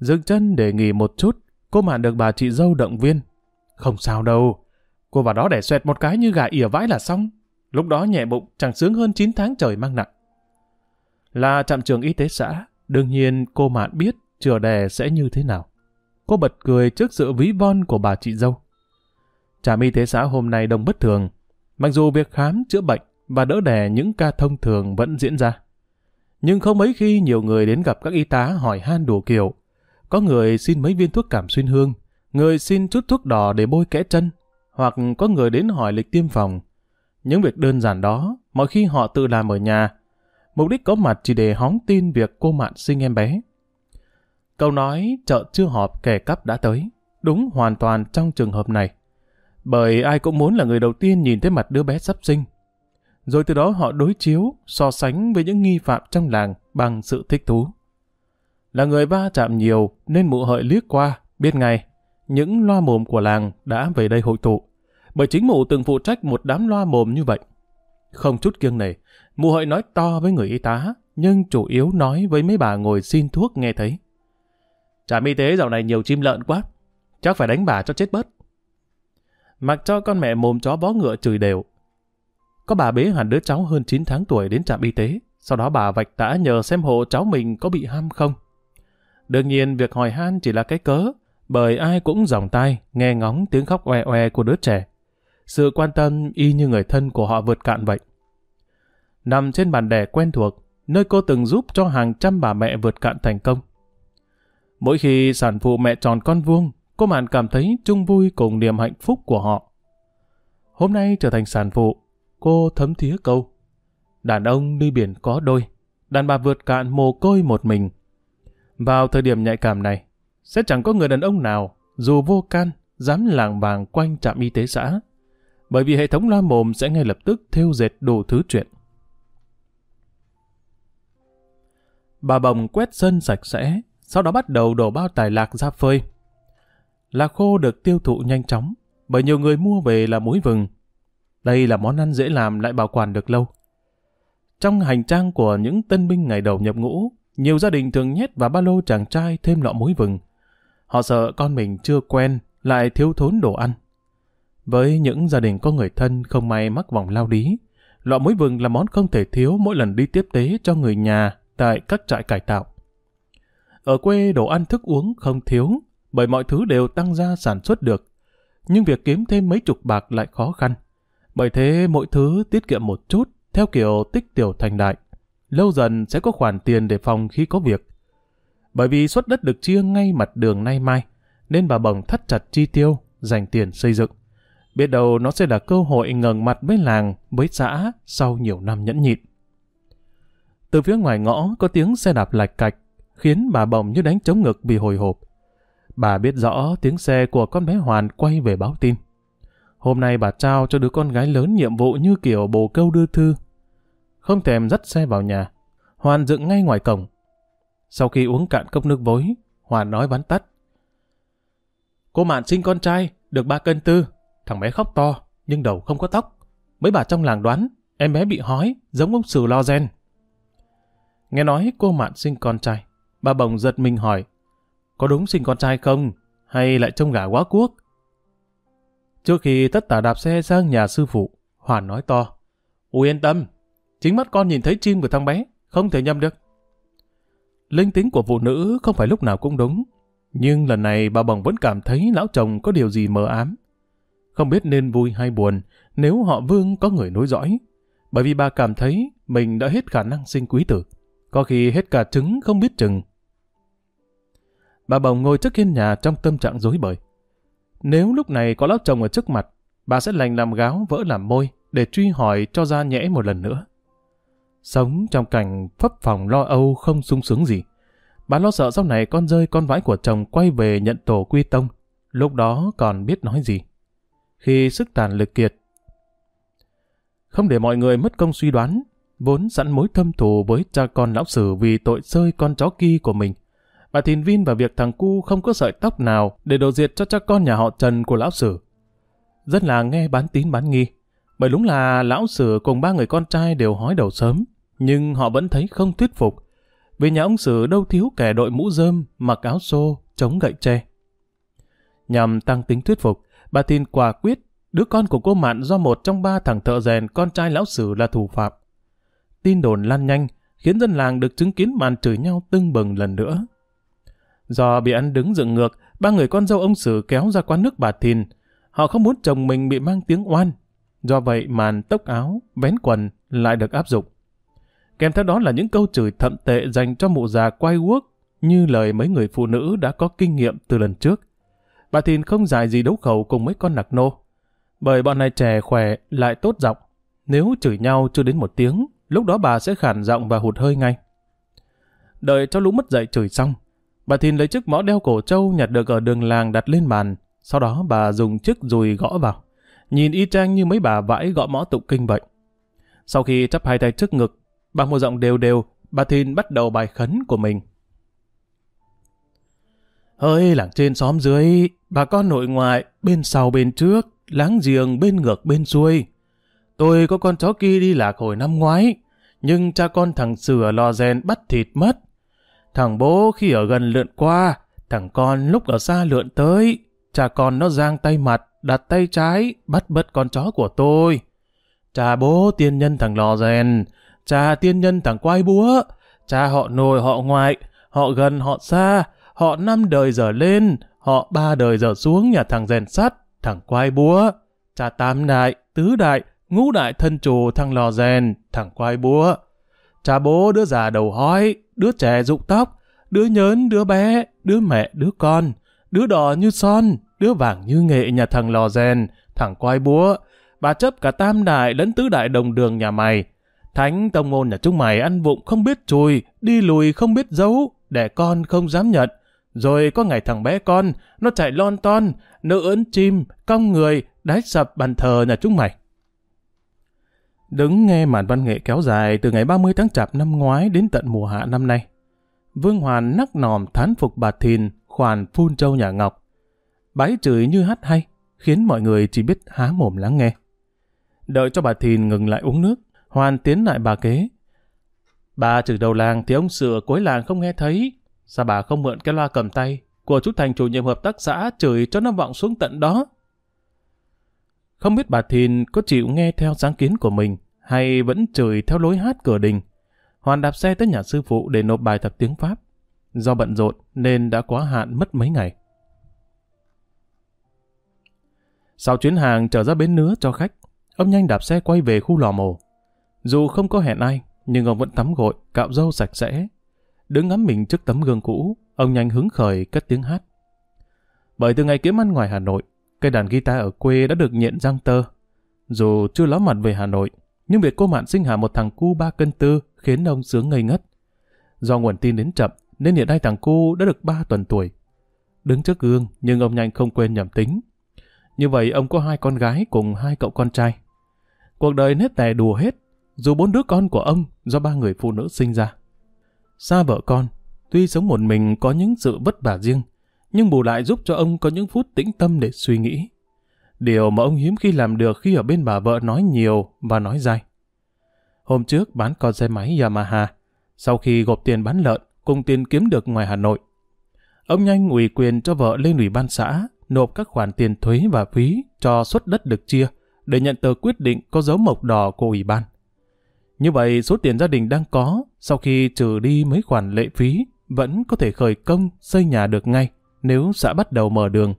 Dừng chân để nghỉ một chút, cô mạn được bà chị dâu động viên. Không sao đâu, cô vào đó để xoẹt một cái như gà ỉa vãi là xong. Lúc đó nhẹ bụng chẳng sướng hơn 9 tháng trời mang nặng. Là trạm trường y tế xã, đương nhiên cô mạn biết chừa đè sẽ như thế nào. Cô bật cười trước sự ví von của bà chị dâu. Trạm y tế xã hôm nay đông bất thường, mặc dù việc khám, chữa bệnh và đỡ đẻ những ca thông thường vẫn diễn ra. Nhưng không mấy khi nhiều người đến gặp các y tá hỏi han đủ kiểu. Có người xin mấy viên thuốc cảm xuyên hương, người xin chút thuốc đỏ để bôi kẽ chân, hoặc có người đến hỏi lịch tiêm phòng. Những việc đơn giản đó, mọi khi họ tự làm ở nhà. Mục đích có mặt chỉ để hóng tin việc cô Mạn sinh em bé. Câu nói chợ chưa họp kẻ cắp đã tới, đúng hoàn toàn trong trường hợp này. Bởi ai cũng muốn là người đầu tiên nhìn thấy mặt đứa bé sắp sinh. Rồi từ đó họ đối chiếu, so sánh với những nghi phạm trong làng bằng sự thích thú. Là người va chạm nhiều nên mụ hợi liếc qua, biết ngay, những loa mồm của làng đã về đây hội tụ. Bởi chính mụ từng phụ trách một đám loa mồm như vậy. Không chút kiêng nể, mụ hợi nói to với người y tá, nhưng chủ yếu nói với mấy bà ngồi xin thuốc nghe thấy. Trạm y tế dạo này nhiều chim lợn quá, chắc phải đánh bà cho chết bớt. Mặc cho con mẹ mồm chó bó ngựa chửi đều. Có bà bế hẳn đứa cháu hơn 9 tháng tuổi đến trạm y tế, sau đó bà vạch tã nhờ xem hộ cháu mình có bị ham không. Đương nhiên việc hỏi han chỉ là cái cớ, bởi ai cũng dòng tay nghe ngóng tiếng khóc oe oe của đứa trẻ. Sự quan tâm y như người thân của họ vượt cạn vậy. Nằm trên bàn đẻ quen thuộc, nơi cô từng giúp cho hàng trăm bà mẹ vượt cạn thành công. Mỗi khi sản phụ mẹ tròn con vuông, cô Mạn cảm thấy chung vui cùng niềm hạnh phúc của họ. Hôm nay trở thành sản phụ, cô thấm thía câu. Đàn ông đi biển có đôi, đàn bà vượt cạn mồ côi một mình. Vào thời điểm nhạy cảm này, sẽ chẳng có người đàn ông nào, dù vô can, dám làng vàng quanh trạm y tế xã. Bởi vì hệ thống loa mồm sẽ ngay lập tức thêu dệt đủ thứ chuyện. Bà bồng quét sân sạch sẽ, sau đó bắt đầu đổ bao tài lạc ra phơi. Lạc khô được tiêu thụ nhanh chóng, bởi nhiều người mua về là muối vừng. Đây là món ăn dễ làm lại bảo quản được lâu. Trong hành trang của những tân binh ngày đầu nhập ngũ, nhiều gia đình thường nhét vào ba lô chàng trai thêm lọ muối vừng. Họ sợ con mình chưa quen, lại thiếu thốn đồ ăn. Với những gia đình có người thân không may mắc vòng lao lý, lọ muối vừng là món không thể thiếu mỗi lần đi tiếp tế cho người nhà tại các trại cải tạo. Ở quê đồ ăn thức uống không thiếu, bởi mọi thứ đều tăng ra sản xuất được. nhưng việc kiếm thêm mấy chục bạc lại khó khăn. Bởi thế mỗi thứ tiết kiệm một chút, theo kiểu tích tiểu thành đại. Lâu dần sẽ có khoản tiền để phòng khi có việc. Bởi vì suất đất được chia ngay mặt đường nay mai, nên bà Bồng thắt chặt chi tiêu, dành tiền xây dựng. Biết đâu nó sẽ là cơ hội ngẩng mặt với làng, với xã sau nhiều năm nhẫn nhịn. Từ phía ngoài ngõ có tiếng xe đạp lạch cạch, khiến bà bỗng như đánh trống ngực vì hồi hộp. Bà biết rõ tiếng xe của con bé Hoàn quay về báo tin. Hôm nay bà trao cho đứa con gái lớn nhiệm vụ như kiểu bồ câu đưa thư. Không thèm dắt xe vào nhà. Hoàn dựng ngay ngoài cổng. Sau khi uống cạn cốc nước vối, Hoàn nói vắn tắt. Cô Mạn sinh con trai, được ba cân tư. Thằng bé khóc to, nhưng đầu không có tóc. Mấy bà trong làng đoán, em bé bị hói, giống ông sừ Lo Gen. Nghe nói cô Mạn sinh con trai, bà Bồng giật mình hỏi, có đúng sinh con trai không? Hay lại trông gà quá cuốc? Trước khi tất tả đạp xe sang nhà sư phụ, Hoàn nói to. Ui yên tâm, chính mắt con nhìn thấy chim của thằng bé, không thể nhầm được. Linh tính của phụ nữ không phải lúc nào cũng đúng, nhưng lần này bà Bồng vẫn cảm thấy lão chồng có điều gì mờ ám. Không biết nên vui hay buồn nếu họ vương có người nối dõi, bởi vì bà cảm thấy mình đã hết khả năng sinh quý tử, có khi hết cả trứng không biết chừng. Bà Bồng ngồi trước hiên nhà trong tâm trạng rối bời. Nếu lúc này có lão chồng ở trước mặt, bà sẽ lành làm gáo vỡ làm môi để truy hỏi cho ra nhẽ một lần nữa. Sống trong cảnh phấp phòng lo âu không sung sướng gì. Bà lo sợ sau này con rơi con vãi của chồng quay về nhận tổ quy tông. Lúc đó còn biết nói gì. Khi sức tàn lực kiệt. Không để mọi người mất công suy đoán, vốn sẵn mối thâm thù với cha con lão sử vì tội rơi con chó kia của mình. Bà Thìn Vin vào việc thằng cu không có sợi tóc nào để đổ diệt cho cha con nhà họ Trần của lão sử. Rất là nghe bán tín bán nghi. Bởi đúng là lão sử cùng ba người con trai đều hói đầu sớm, nhưng họ vẫn thấy không thuyết phục. Vì nhà ông sử đâu thiếu kẻ đội mũ rơm, mặc áo xô, chống gậy tre. Nhằm tăng tính thuyết phục, bà Thìn quả quyết đứa con của cô Mạn do một trong ba thằng thợ rèn con trai lão sử là thủ phạm. Tin đồn lan nhanh, khiến dân làng được chứng kiến màn chửi nhau tưng bừng lần nữa. Do bị ăn đứng dựng ngược, ba người con dâu ông Sử kéo ra quán nước bà Thìn. Họ không muốn chồng mình bị mang tiếng oan. Do vậy màn tốc áo, vén quần lại được áp dụng. Kèm theo đó là những câu chửi thậm tệ dành cho mụ già quay quốc như lời mấy người phụ nữ đã có kinh nghiệm từ lần trước. Bà Thìn không dài gì đấu khẩu cùng mấy con nặc nô. Bởi bọn này trẻ khỏe lại tốt giọng. Nếu chửi nhau chưa đến một tiếng, lúc đó bà sẽ khản giọng và hụt hơi ngay. Đợi cho lũ mất dậy chửi xong, Bà Thìn lấy chiếc mõ đeo cổ trâu nhặt được ở đường làng đặt lên bàn. Sau đó bà dùng chiếc dùi gõ vào. Nhìn y chang như mấy bà vãi gõ mõ tụng kinh vậy. Sau khi chắp hai tay trước ngực, bằng một giọng đều đều, bà Thìn bắt đầu bài khấn của mình. Hơi làng trên xóm dưới, bà con nội ngoại, bên sau bên trước, láng giềng bên ngược bên xuôi. Tôi có con chó kia đi lạc hồi năm ngoái, nhưng cha con thằng sửa lò rèn bắt thịt mất. Thằng bố khi ở gần lượn qua, thằng con lúc ở xa lượn tới. Cha con nó giang tay mặt, đặt tay trái, bắt bớt con chó của tôi. Cha bố tiên nhân thằng lò rèn, cha tiên nhân thằng quai búa, cha họ nồi họ ngoại, họ gần họ xa, họ năm đời giờ lên, họ ba đời giờ xuống nhà thằng rèn sắt, thằng quai búa, cha tam đại, tứ đại, ngũ đại thân chủ thằng lò rèn, thằng quai búa. Cha bố đứa già đầu hói, đứa trẻ rụng tóc, đứa nhớn, đứa bé, đứa mẹ, đứa con, đứa đỏ như son, đứa vàng như nghệ nhà thằng lò rèn, thằng quai búa, bà chấp cả tam đại lẫn tứ đại đồng đường nhà mày. Thánh tông môn nhà chúng mày ăn vụng không biết chùi, đi lùi không biết giấu, đẻ con không dám nhận. Rồi có ngày thằng bé con, nó chạy lon ton, nữ ấn chim, cong người, đái sập bàn thờ nhà chúng mày. Đứng nghe màn văn nghệ kéo dài từ ngày 30 tháng chạp năm ngoái đến tận mùa hạ năm nay. Vương Hoàn nắc nòm thán phục bà Thìn, khoản phun châu nhà Ngọc. Bái chửi như hát hay, khiến mọi người chỉ biết há mồm lắng nghe. Đợi cho bà Thìn ngừng lại uống nước, Hoàn tiến lại bà kế. Bà chửi đầu làng thì ông sửa cuối làng không nghe thấy. Sao bà không mượn cái loa cầm tay của chú Thành chủ nhiệm hợp tác xã chửi cho nó vọng xuống tận đó? Không biết bà Thìn có chịu nghe theo sáng kiến của mình hay vẫn chửi theo lối hát cửa đình. Hoàn đạp xe tới nhà sư phụ để nộp bài tập tiếng Pháp. Do bận rộn nên đã quá hạn mất mấy ngày. Sau chuyến hàng trở ra bến nứa cho khách, ông nhanh đạp xe quay về khu lò mổ. Dù không có hẹn ai, nhưng ông vẫn tắm gội, cạo râu sạch sẽ. Đứng ngắm mình trước tấm gương cũ, ông nhanh hứng khởi cất tiếng hát. Bởi từ ngày kiếm ăn ngoài Hà Nội, cây đàn guitar ở quê đã được nhận răng tơ. Dù chưa ló mặt về Hà Nội, nhưng việc cô Mạn sinh hạ một thằng cu ba cân tư khiến ông sướng ngây ngất. Do nguồn tin đến chậm, nên hiện nay thằng cu đã được 3 tuần tuổi. Đứng trước gương, nhưng ông nhanh không quên nhầm tính. Như vậy ông có hai con gái cùng hai cậu con trai. Cuộc đời nết tè đùa hết, dù bốn đứa con của ông do ba người phụ nữ sinh ra. Xa vợ con, tuy sống một mình có những sự vất vả riêng, nhưng bù lại giúp cho ông có những phút tĩnh tâm để suy nghĩ. Điều mà ông hiếm khi làm được khi ở bên bà vợ nói nhiều và nói dài. Hôm trước bán con xe máy Yamaha, sau khi gộp tiền bán lợn cùng tiền kiếm được ngoài Hà Nội. Ông nhanh ủy quyền cho vợ lên ủy ban xã nộp các khoản tiền thuế và phí cho suất đất được chia để nhận tờ quyết định có dấu mộc đỏ của ủy ban. Như vậy, số tiền gia đình đang có sau khi trừ đi mấy khoản lệ phí vẫn có thể khởi công xây nhà được ngay nếu xã bắt đầu mở đường.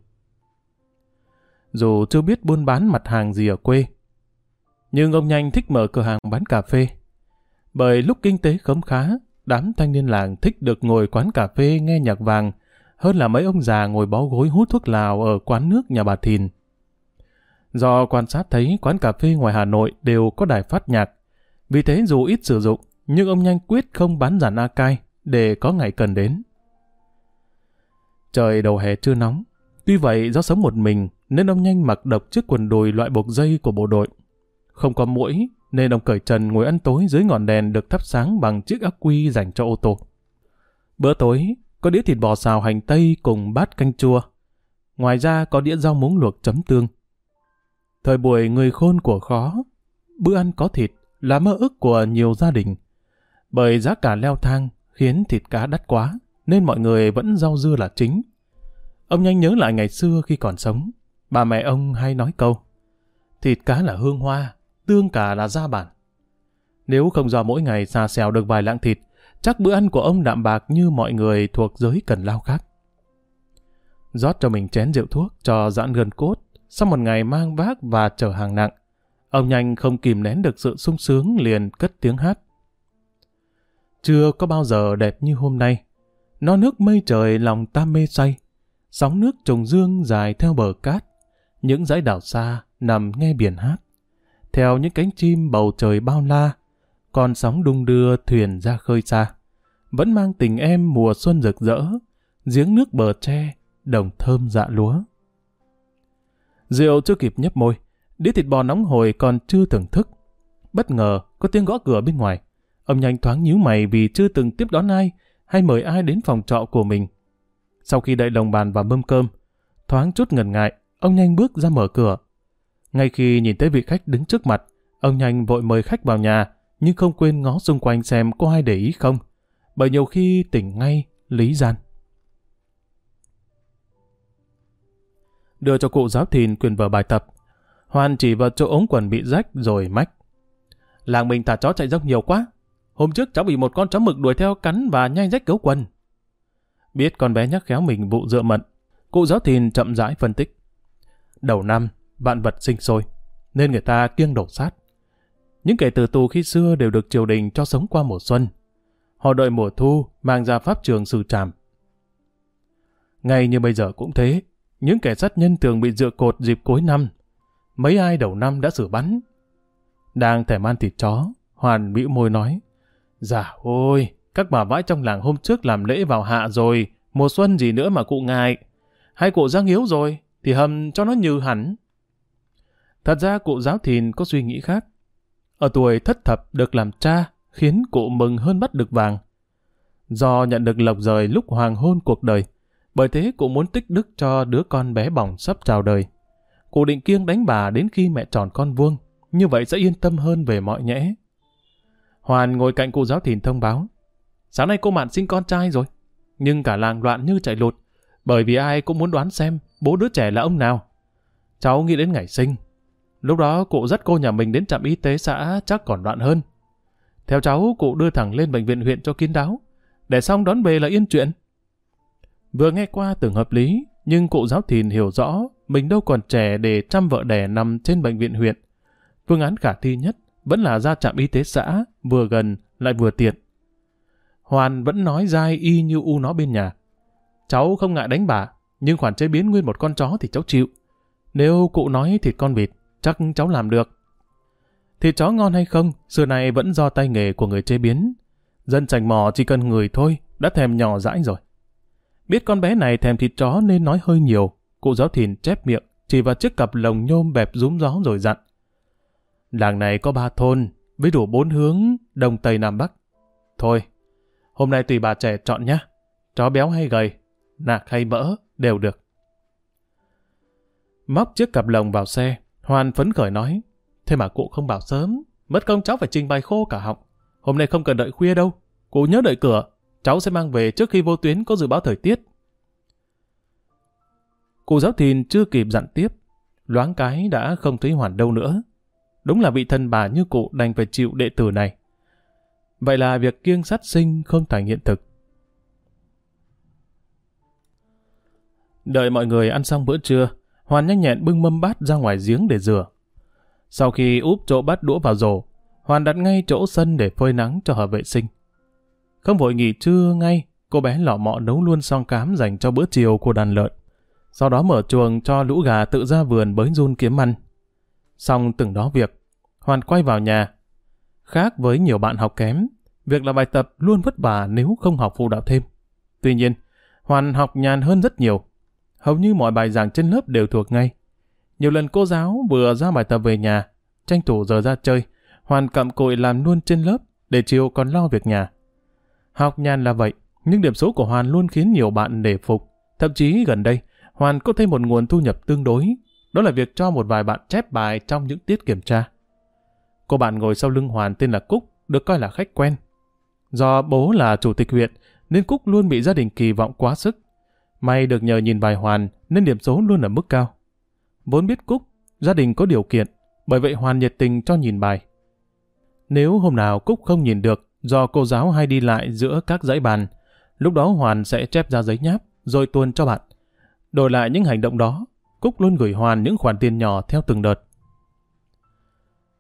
Dù chưa biết buôn bán mặt hàng gì ở quê, nhưng ông nhanh thích mở cửa hàng bán cà phê. Bởi lúc kinh tế khấm khá, đám thanh niên làng thích được ngồi quán cà phê nghe nhạc vàng hơn là mấy ông già ngồi bó gối hút thuốc lào ở quán nước nhà bà Thìn. Do quan sát thấy quán cà phê ngoài Hà Nội đều có đài phát nhạc, vì thế dù ít sử dụng, nhưng ông nhanh quyết không bán giản A cai để có ngày cần đến. Trời đầu hè chưa nóng, tuy vậy do sống một mình nên ông nhanh mặc độc chiếc quần đùi loại buộc dây của bộ đội. Không có mũi nên ông cởi trần ngồi ăn tối dưới ngọn đèn được thắp sáng bằng chiếc ắc quy dành cho ô tô. Bữa tối, có đĩa thịt bò xào hành tây cùng bát canh chua. Ngoài ra có đĩa rau muống luộc chấm tương. Thời buổi người khôn của khó, bữa ăn có thịt là mơ ước của nhiều gia đình. Bởi giá cả leo thang khiến thịt cá đắt quá, nên mọi người vẫn rau dưa là chính. Ông nhanh nhớ lại ngày xưa khi còn sống, bà mẹ ông hay nói câu, thịt cá là hương hoa, tương cà là gia bản. Nếu không do mỗi ngày xà xèo được vài lạng thịt, chắc bữa ăn của ông đạm bạc như mọi người thuộc giới cần lao khác. rót cho mình chén rượu thuốc cho giãn gần cốt, sau một ngày mang vác và chở hàng nặng, ông nhanh không kìm nén được sự sung sướng liền cất tiếng hát. Chưa có bao giờ đẹp như hôm nay, nó nước mây trời lòng ta mê say, sóng nước trùng dương dài theo bờ cát, những dãy đảo xa nằm nghe biển hát, theo những cánh chim bầu trời bao la, con sóng đung đưa thuyền ra khơi xa. Vẫn mang tình em mùa xuân rực rỡ, giếng nước bờ tre, đồng thơm dạ lúa. Rượu chưa kịp nhấp môi, đĩa thịt bò nóng hồi còn chưa thưởng thức. Bất ngờ, có tiếng gõ cửa bên ngoài. Ông nhanh thoáng nhíu mày vì chưa từng tiếp đón ai hay mời ai đến phòng trọ của mình. Sau khi đợi đồng bàn và mâm cơm, thoáng chút ngần ngại, ông nhanh bước ra mở cửa. Ngay khi nhìn thấy vị khách đứng trước mặt, ông nhanh vội mời khách vào nhà, nhưng không quên ngó xung quanh xem có ai để ý không, bởi nhiều khi tỉnh ngay, lý gian. Đưa cho cụ giáo thìn quyền vở bài tập, Hoàn chỉ vào chỗ ống quần bị rách rồi mách. Làng mình thả chó chạy dốc nhiều quá. Hôm trước cháu bị một con chó mực đuổi theo cắn và nhanh rách cấu quần. Biết con bé nhắc khéo mình vụ dựa mận, cụ giáo thìn chậm rãi phân tích. Đầu năm, vạn vật sinh sôi, nên người ta kiêng đổ sát. Những kẻ tử tù khi xưa đều được triều đình cho sống qua mùa xuân. Họ đợi mùa thu mang ra pháp trường xử trảm. Ngay như bây giờ cũng thế, những kẻ sát nhân thường bị dựa cột dịp cuối năm. Mấy ai đầu năm đã xử bắn. Đang thèm ăn thịt chó, Hoàn bĩu môi nói. Dạ ôi, các bà vãi trong làng hôm trước làm lễ vào hạ rồi, mùa xuân gì nữa mà cụ ngại. Hai cụ giang hiếu rồi, thì hầm cho nó như hẳn. Thật ra cụ giáo thìn có suy nghĩ khác. Ở tuổi thất thập được làm cha khiến cụ mừng hơn bắt được vàng. Do nhận được lộc rời lúc hoàng hôn cuộc đời, bởi thế cụ muốn tích đức cho đứa con bé bỏng sắp chào đời. Cụ định kiêng đánh bà đến khi mẹ tròn con vuông, như vậy sẽ yên tâm hơn về mọi nhẽ. Hoàn ngồi cạnh cụ giáo thìn thông báo. Sáng nay cô Mạn sinh con trai rồi, nhưng cả làng loạn như chạy lụt, bởi vì ai cũng muốn đoán xem bố đứa trẻ là ông nào. Cháu nghĩ đến ngày sinh, Lúc đó cụ dắt cô nhà mình đến trạm y tế xã chắc còn loạn hơn. Theo cháu, cụ đưa thẳng lên bệnh viện huyện cho kín đáo. Để xong đón về là yên chuyện. Vừa nghe qua tưởng hợp lý, nhưng cụ giáo thìn hiểu rõ mình đâu còn trẻ để chăm vợ đẻ nằm trên bệnh viện huyện. Phương án khả thi nhất vẫn là ra trạm y tế xã, vừa gần lại vừa tiện. Hoàn vẫn nói dai y như u nó bên nhà. Cháu không ngại đánh bà, nhưng khoản chế biến nguyên một con chó thì cháu chịu. Nếu cụ nói thịt con vịt, chắc cháu làm được. Thịt chó ngon hay không, xưa này vẫn do tay nghề của người chế biến. Dân sành mò chỉ cần người thôi, đã thèm nhỏ dãi rồi. Biết con bé này thèm thịt chó nên nói hơi nhiều, cụ giáo thìn chép miệng, chỉ vào chiếc cặp lồng nhôm bẹp rúm gió rồi dặn. Làng này có ba thôn, với đủ bốn hướng, đông tây nam bắc. Thôi, hôm nay tùy bà trẻ chọn nhé. Chó béo hay gầy, nạc hay mỡ, đều được. Móc chiếc cặp lồng vào xe, Hoàn phấn khởi nói. Thế mà cụ không bảo sớm, mất công cháu phải trình bày khô cả họng. Hôm nay không cần đợi khuya đâu, cụ nhớ đợi cửa, cháu sẽ mang về trước khi vô tuyến có dự báo thời tiết. Cụ giáo thìn chưa kịp dặn tiếp, loáng cái đã không thấy Hoàn đâu nữa. Đúng là vị thân bà như cụ đành phải chịu đệ tử này. Vậy là việc kiêng sát sinh không thành hiện thực. Đợi mọi người ăn xong bữa trưa, Hoàn nhanh nhẹn bưng mâm bát ra ngoài giếng để rửa. Sau khi úp chỗ bát đũa vào rổ, Hoàn đặt ngay chỗ sân để phơi nắng cho hợp vệ sinh. Không vội nghỉ trưa ngay, cô bé lọ mọ nấu luôn song cám dành cho bữa chiều của đàn lợn. Sau đó mở chuồng cho lũ gà tự ra vườn bới run kiếm ăn. Xong từng đó việc, Hoàn quay vào nhà. Khác với nhiều bạn học kém, việc làm bài tập luôn vất vả nếu không học phụ đạo thêm. Tuy nhiên, Hoàn học nhàn hơn rất nhiều. Hầu như mọi bài giảng trên lớp đều thuộc ngay. Nhiều lần cô giáo vừa ra bài tập về nhà, tranh thủ giờ ra chơi, Hoàn cặm cụi làm luôn trên lớp, để chiều còn lo việc nhà. Học nhàn là vậy, nhưng điểm số của Hoàn luôn khiến nhiều bạn nể phục. Thậm chí gần đây, Hoàn có thêm một nguồn thu nhập tương đối, đó là việc cho một vài bạn chép bài trong những tiết kiểm tra. Cô bạn ngồi sau lưng Hoàn tên là Cúc, được coi là khách quen. Do bố là chủ tịch huyện, nên Cúc luôn bị gia đình kỳ vọng quá sức. May được nhờ nhìn bài Hoàn, nên điểm số luôn ở mức cao. Vốn biết Cúc, gia đình có điều kiện, bởi vậy Hoàn nhiệt tình cho nhìn bài. Nếu hôm nào Cúc không nhìn được, do cô giáo hay đi lại giữa các dãy bàn, lúc đó Hoàn sẽ chép ra giấy nháp, rồi tuôn cho bạn. Đổi lại những hành động đó, Cúc luôn gửi Hoàn những khoản tiền nhỏ theo từng đợt.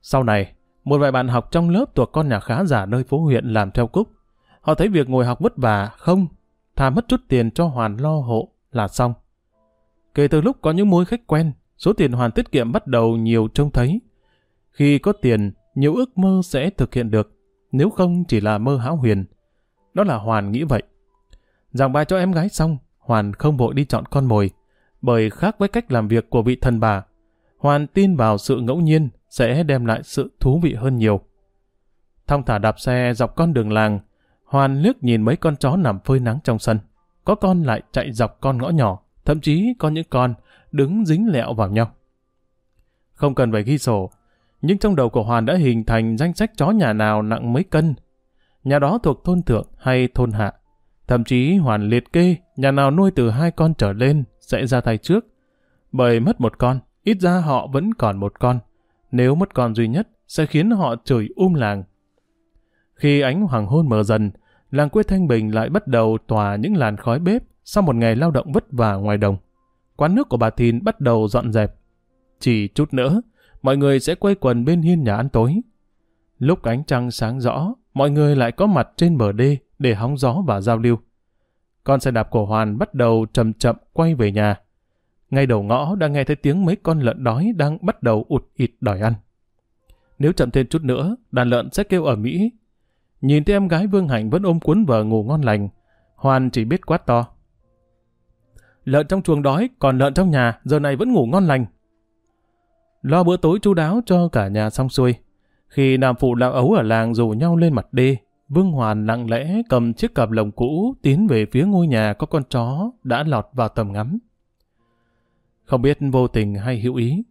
Sau này, một vài bạn học trong lớp thuộc con nhà khá giả nơi phố huyện làm theo Cúc. Họ thấy việc ngồi học vất vả, không, thà mất chút tiền cho Hoàn lo hộ là xong. Kể từ lúc có những mối khách quen, số tiền Hoàn tiết kiệm bắt đầu nhiều trông thấy. Khi có tiền, nhiều ước mơ sẽ thực hiện được, nếu không chỉ là mơ hão huyền. Đó là Hoàn nghĩ vậy. Giảng bài cho em gái xong, Hoàn không vội đi chọn con mồi, bởi khác với cách làm việc của vị thần bà. Hoàn tin vào sự ngẫu nhiên sẽ đem lại sự thú vị hơn nhiều. Thong thả đạp xe dọc con đường làng, Hoàn liếc nhìn mấy con chó nằm phơi nắng trong sân. Có con lại chạy dọc con ngõ nhỏ, thậm chí có những con đứng dính lẹo vào nhau. Không cần phải ghi sổ, nhưng trong đầu của Hoàn đã hình thành danh sách chó nhà nào nặng mấy cân. Nhà đó thuộc thôn thượng hay thôn hạ. Thậm chí Hoàn liệt kê nhà nào nuôi từ hai con trở lên sẽ ra tay trước. Bởi mất một con, ít ra họ vẫn còn một con. Nếu mất con duy nhất, sẽ khiến họ chửi um làng. Khi ánh hoàng hôn mờ dần, làng quê Thanh Bình lại bắt đầu tỏa những làn khói bếp sau một ngày lao động vất vả ngoài đồng. Quán nước của bà Thìn bắt đầu dọn dẹp. Chỉ chút nữa, mọi người sẽ quay quần bên hiên nhà ăn tối. Lúc ánh trăng sáng rõ, mọi người lại có mặt trên bờ đê để hóng gió và giao lưu. Con xe đạp của Hoàn bắt đầu chậm chậm quay về nhà. Ngay đầu ngõ đã nghe thấy tiếng mấy con lợn đói đang bắt đầu ụt ịt đòi ăn. Nếu chậm thêm chút nữa, đàn lợn sẽ kêu ở Mỹ. Nhìn thấy em gái Vương Hạnh vẫn ôm cuốn vợ ngủ ngon lành, Hoàn chỉ biết quát to. Lợn trong chuồng đói, còn lợn trong nhà giờ này vẫn ngủ ngon lành. Lo bữa tối chu đáo cho cả nhà xong xuôi. Khi nam phụ lão ấu ở làng rủ nhau lên mặt đê, Vương Hoàn lặng lẽ cầm chiếc cặp lồng cũ tiến về phía ngôi nhà có con chó đã lọt vào tầm ngắm. Không biết vô tình hay hữu ý.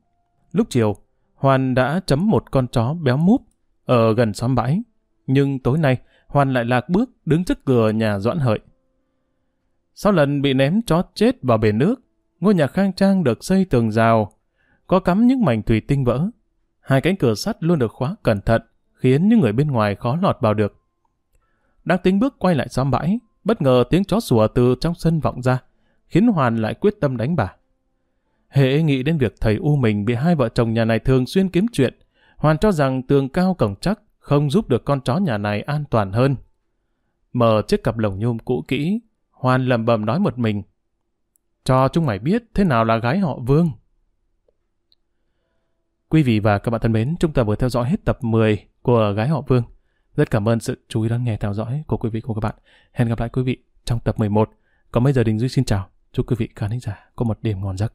Lúc chiều, Hoàn đã chấm một con chó béo múp ở gần xóm bãi. Nhưng tối nay, Hoàn lại lạc bước đứng trước cửa nhà Doãn Hợi. Sau lần bị ném chó chết vào bể nước, ngôi nhà khang trang được xây tường rào, có cắm những mảnh thủy tinh vỡ. Hai cánh cửa sắt luôn được khóa cẩn thận, khiến những người bên ngoài khó lọt vào được. Đang tính bước quay lại xóm bãi, bất ngờ tiếng chó sủa từ trong sân vọng ra, khiến Hoàn lại quyết tâm đánh bà. Hễ nghĩ đến việc thầy U mình bị hai vợ chồng nhà này thường xuyên kiếm chuyện, Hoàn cho rằng tường cao cổng chắc không giúp được con chó nhà này an toàn hơn. Mở chiếc cặp lồng nhôm cũ kỹ, Hoàn lầm bầm nói một mình. Cho chúng mày biết thế nào là gái họ Vương. Quý vị và các bạn thân mến, chúng ta vừa theo dõi hết tập 10 của Gái họ Vương. Rất cảm ơn sự chú ý lắng nghe theo dõi của quý vị và các bạn. Hẹn gặp lại quý vị trong tập 11. Còn bây giờ Đình Duy xin chào. Chúc quý vị khán giả có một đêm ngon giấc.